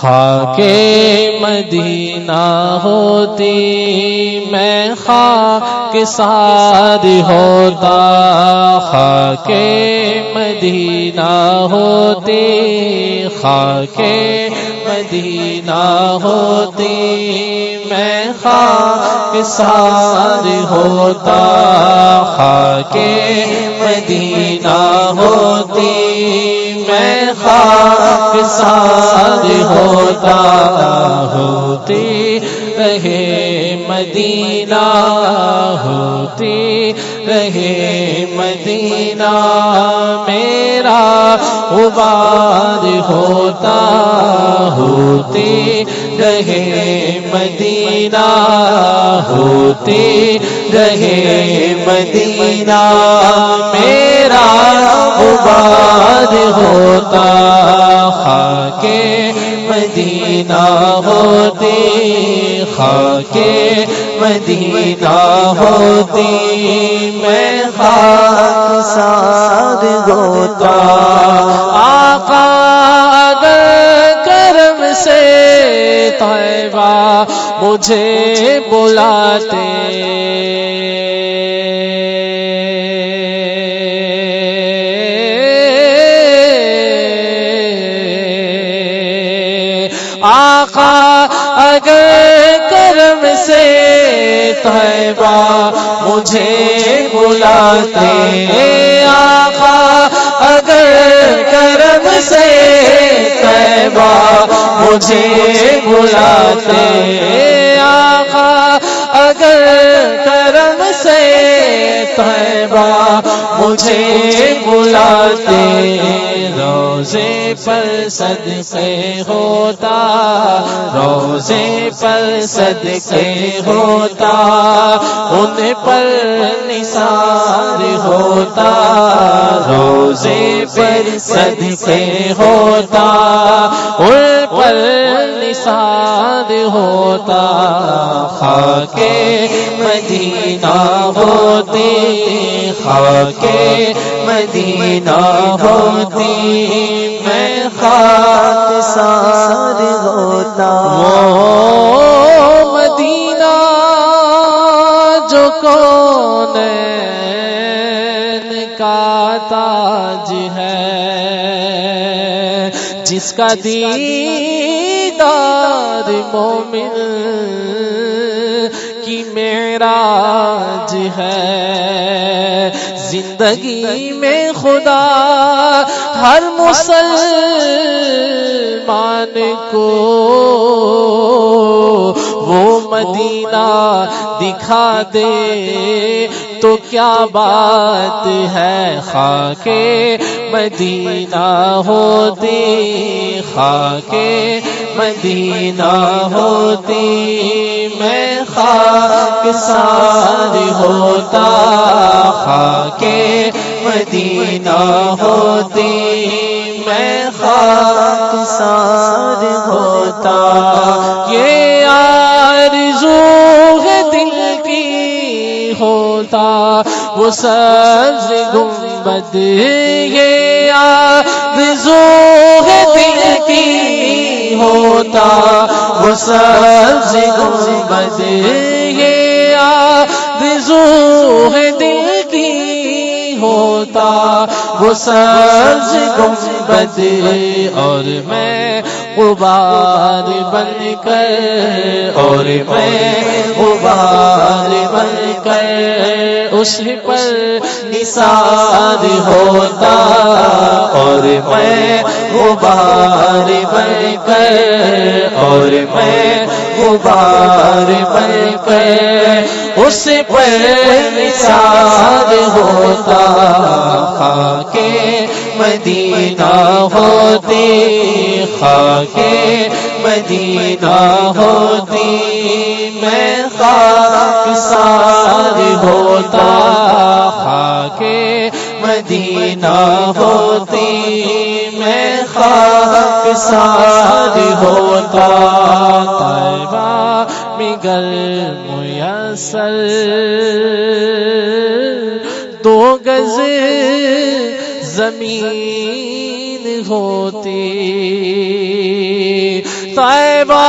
خاک مدینہ ہوتی، میں خاک سار ہوتا۔ خاک مدینہ ہوتی، خاک مدینہ ہوتی، میں خاک سار ہوتا۔ خاک مدینہ ہوتی، میں خاک سار ہوتا ہوتی، رہے مدینہ ہوتی، رہے مدینہ میرا غبار ہوتا ہوتی، رہے مدینہ ہوتی، رہے مدینہ میرا غبار ہوتا، خاک مدینہ ہوتی، خاک مدینہ ہوتی، میں خاک ساد ہوتا۔ آقا اگر کرم سے طیبہ مجھے بلاتے مجھے بلاتے آقا، اگر کرم سے طیبہ مجھے بلاتے آقا، اگر کرم سے طیبہ مجھے بلاتے روزے پر صدقے ہوتا، روزے پر صدقے ہوتا۔ ان پر نثار ہوتا، روزے پر صدقے ہوتا، ان پر نثار ہوتا، خاک مدینہ ہوتی خاک مدینہ ہوتی میں خاک سار ہوتا۔ کا تاج ہے۔ جس کا دیدار مومن کی معراج ہے۔ زندگی میں خدا ہر مسلمان کو وہ مدینہ دکھا دے۔ تو کیا بات ہے؟ خاک مدینہ ہوتی، خاک مدینہ ہوتی۔ میں خاک سار ہوتا، خاک مدینہ ہوتی۔ میں خاک وہ سبز گنبد یہ آرزو ہے دل کی ہوتا وہ سبز گنبد یہ آرزو ہے دل کی ہوتا، وہ سبز گنبد اور میں غبار بن کر، اور میں غبار بن کر اس پر نثار ہوتا، اور میں غبار بن کر، اور میں غبار بن کر اس پر نثار ہوتا خاک مدینہ ہوتی خاک مدینہ ہوتی میں خاک سار ہوتا خاک مدینہ ہوتی میں خاک سار ہوتا طیبہ مگر میسر دو گز زمین ہوتی طیبہ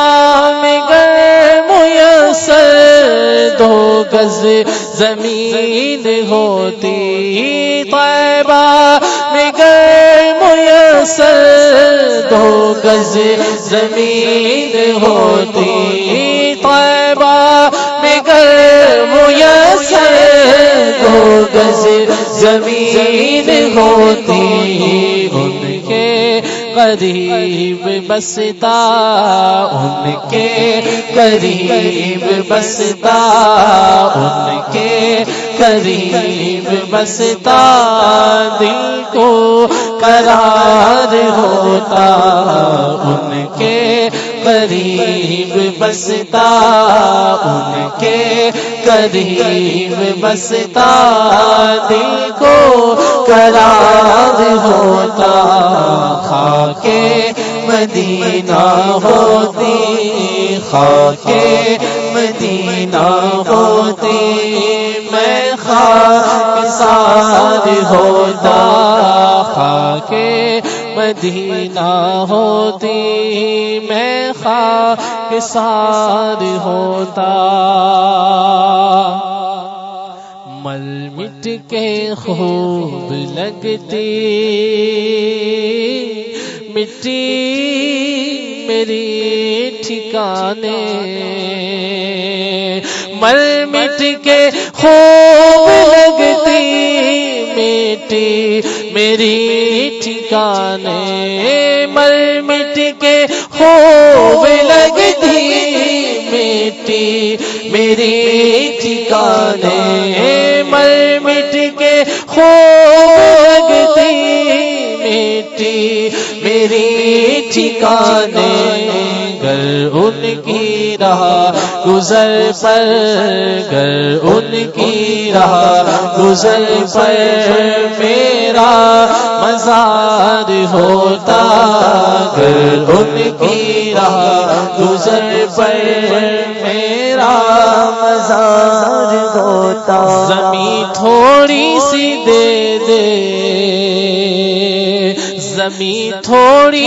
میں میسر دو گز زمین ہوتی طیبہ میں میسر دو گز زمین ہوتی گز زمین ہوتی ان کے قریب بستا، ان کے قریب بستا، ان کے قریب بستا، دل کو قرار ہوتا، ان کے قریب بستا، ان کے قریب بستا دل کو قرار ہوتا خا کے مدینہ ہوتی خا کے مدینہ ہوتی، میں خاک سار ہوتا خا کے مدینہ ہوتی، میں خاک سار ہوتا۔ مل مٹ کے خوب لگتی۔ مٹی میری ٹھکانے۔ مل مٹ کے خوب لگتی۔ مٹی میری ٹھکانے۔ مل مٹ کے خوب لگتی مٹی میری ٹھکانے مل مٹ کے خوب لگتی مٹی میری ٹھکانے گر ان کی رہا، گزر پر گر ان کی رہا، گزر پر میرا مزار ہوتا، گر ان کی رہا، گزر پر میرا مزار ہوتا۔ زمین تھوڑی سی دے دے، زمین تھوڑی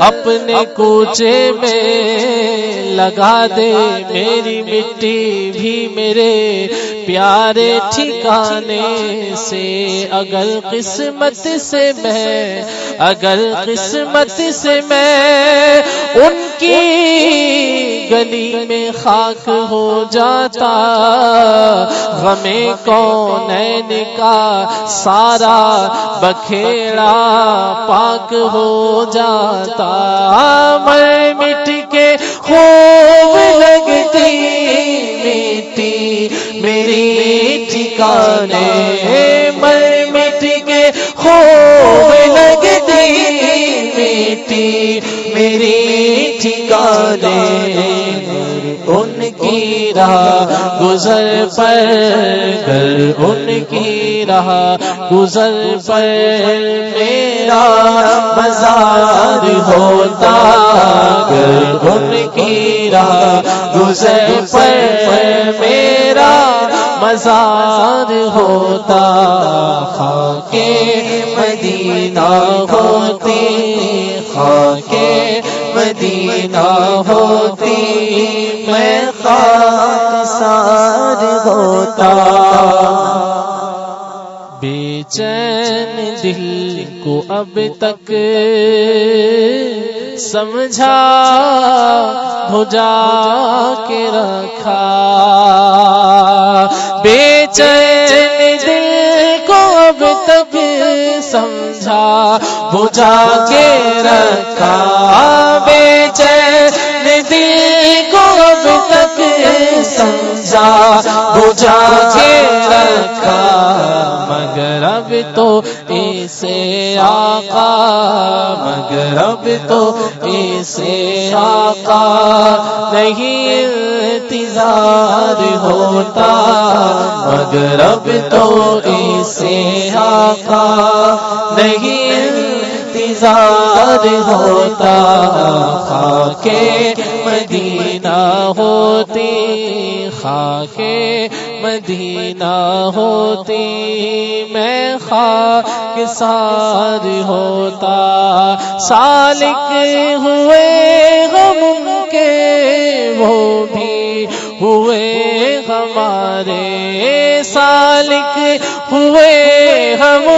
اپنے کوچے میں لگا دے میری مٹی بھی میرے پیارے ٹھکانے سے۔ اگر قسمت سے میں اگر قسمت سے میں ان کی گلی میں خاک ہو جاتا غمیں کون کا سارا بکھیڑا پاک ہو جاتا۔ میں مٹ کے خوب لگتی مٹی میری ٹھکانے۔ میں مٹ کے خوب لگتی مٹی میری ٹھکانے ان کی راہ گزر پر گر ان کی راہ گزر پر میرا مزار ہوتا گر ان کی راہ گزر پر میرا مزار ہوتا خاک مدینہ ہوتی خاک مدینہ ہوتی میں خاک ہوتا۔ بے چین دل کو اب تک سمجھا بھجا کے رکھا۔ بے چین دل کو اب تک سمجھا بجا کے رکھا بے چین دل کو اب تک سمجھا بجا کے رکھا۔ مگر اب تو اسے آقا، مگر اب تو اسے آقا نہیں انتظار ہوتا۔ مگر اب تو اسے آقا نہیں انتظار ہوتا خاک مدینہ ہوتی خاک مدینہ ہوتی، میں خاک سار ہوتا، سالک ہوئے غم کے، وہ بھی ہوئے ہمارے، سالک ہوئے ہم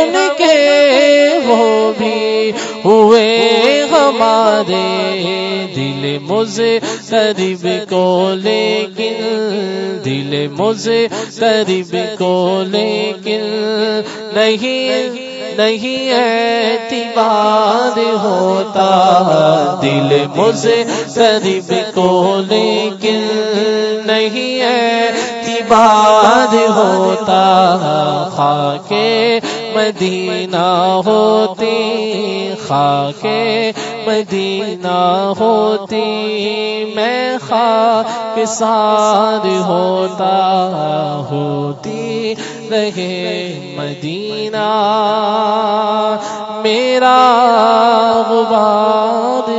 ہمارے دل مجھے قریب کو لیکن، دل مجھے قریب کو لیکن، نہیں نہیں اعتبار ہوتا۔ دل مجھے قریب کو لیکن، نہیں اعتبار ہوتا۔ خاک مدینہ ہوتی خاک مدینہ ہوتی میں خاک سار ہوتا ہوتی رہے مدینہ۔ میرا غبار